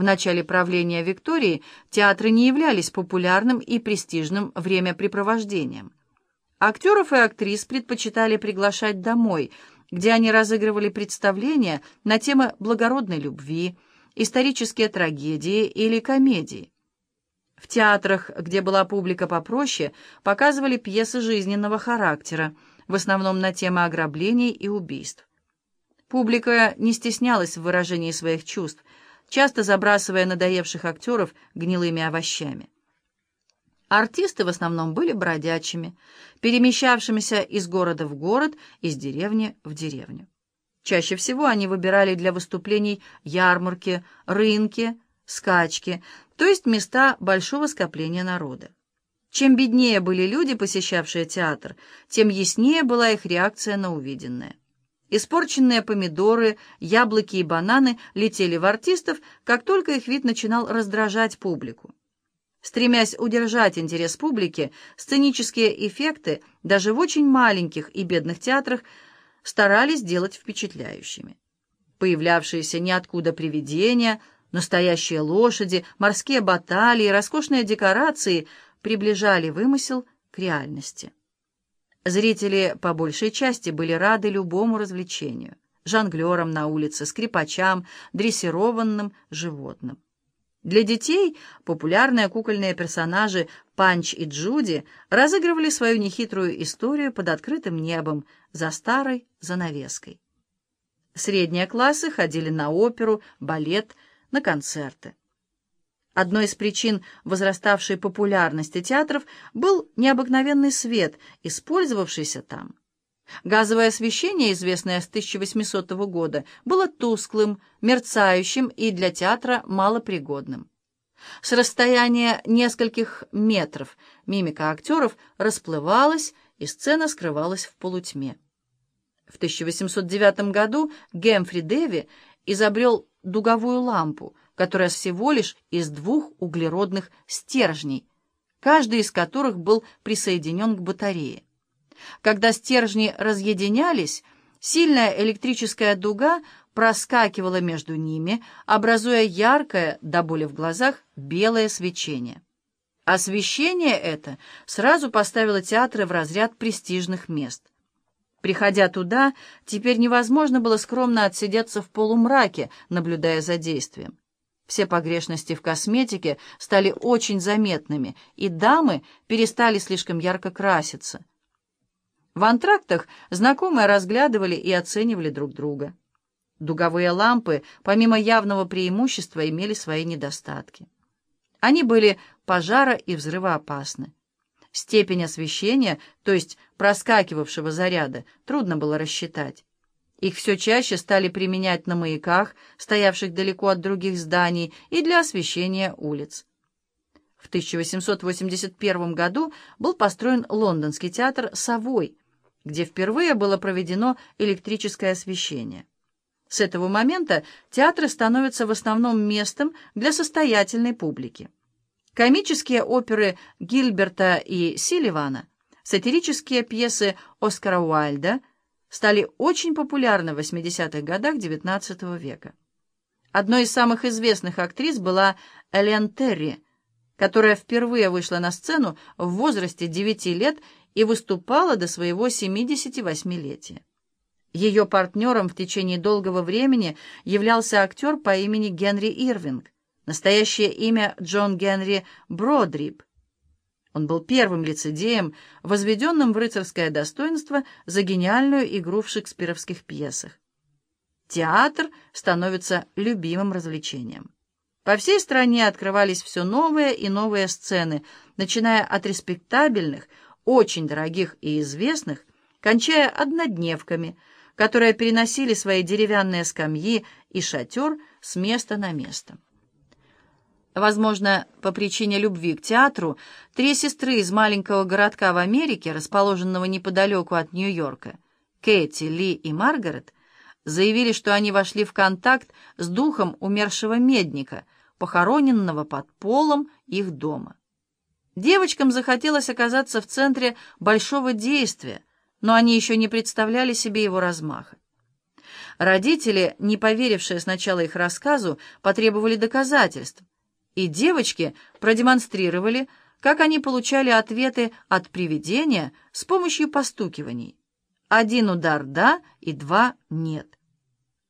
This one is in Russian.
В начале правления Виктории театры не являлись популярным и престижным времяпрепровождением. Актеров и актрис предпочитали приглашать домой, где они разыгрывали представления на темы благородной любви, исторические трагедии или комедии. В театрах, где была публика попроще, показывали пьесы жизненного характера, в основном на темы ограблений и убийств. Публика не стеснялась в выражении своих чувств, часто забрасывая надоевших актеров гнилыми овощами. Артисты в основном были бродячими, перемещавшимися из города в город, из деревни в деревню. Чаще всего они выбирали для выступлений ярмарки, рынки, скачки, то есть места большого скопления народа. Чем беднее были люди, посещавшие театр, тем яснее была их реакция на увиденное. Испорченные помидоры, яблоки и бананы летели в артистов, как только их вид начинал раздражать публику. Стремясь удержать интерес публики, сценические эффекты даже в очень маленьких и бедных театрах старались делать впечатляющими. Появлявшиеся ниоткуда привидения, настоящие лошади, морские баталии, роскошные декорации приближали вымысел к реальности. Зрители по большей части были рады любому развлечению — жонглерам на улице, скрипачам, дрессированным животным. Для детей популярные кукольные персонажи Панч и Джуди разыгрывали свою нехитрую историю под открытым небом за старой занавеской. Средние классы ходили на оперу, балет, на концерты. Одной из причин возраставшей популярности театров был необыкновенный свет, использовавшийся там. Газовое освещение, известное с 1800 года, было тусклым, мерцающим и для театра малопригодным. С расстояния нескольких метров мимика актеров расплывалась, и сцена скрывалась в полутьме. В 1809 году Гемфри Деви изобрел дуговую лампу, которая всего лишь из двух углеродных стержней, каждый из которых был присоединен к батарее. Когда стержни разъединялись, сильная электрическая дуга проскакивала между ними, образуя яркое, до боли в глазах, белое свечение. Освещение это сразу поставило театры в разряд престижных мест. Приходя туда, теперь невозможно было скромно отсидеться в полумраке, наблюдая за действием. Все погрешности в косметике стали очень заметными, и дамы перестали слишком ярко краситься. В антрактах знакомые разглядывали и оценивали друг друга. Дуговые лампы, помимо явного преимущества, имели свои недостатки. Они были пожара- и взрывоопасны. Степень освещения, то есть проскакивавшего заряда, трудно было рассчитать. Их все чаще стали применять на маяках, стоявших далеко от других зданий, и для освещения улиц. В 1881 году был построен лондонский театр «Совой», где впервые было проведено электрическое освещение. С этого момента театры становятся в основном местом для состоятельной публики. Комические оперы Гильберта и Силливана, сатирические пьесы Оскара Уайльда – стали очень популярны в 80-х годах XIX века. Одной из самых известных актрис была Элен Терри, которая впервые вышла на сцену в возрасте 9 лет и выступала до своего 78-летия. Ее партнером в течение долгого времени являлся актер по имени Генри Ирвинг, настоящее имя Джон Генри Бродрип, он был первым лицедеем, возведенным в рыцарское достоинство за гениальную игру в шекспировских пьесах. Театр становится любимым развлечением. По всей стране открывались все новые и новые сцены, начиная от респектабельных, очень дорогих и известных, кончая однодневками, которые переносили свои деревянные скамьи и шатер с места на место. Возможно, по причине любви к театру, три сестры из маленького городка в Америке, расположенного неподалеку от Нью-Йорка, Кэти, Ли и Маргарет, заявили, что они вошли в контакт с духом умершего медника, похороненного под полом их дома. Девочкам захотелось оказаться в центре большого действия, но они еще не представляли себе его размаха. Родители, не поверившие сначала их рассказу, потребовали доказательств, и девочки продемонстрировали, как они получали ответы от привидения с помощью постукиваний. Один удар «да» и два «нет».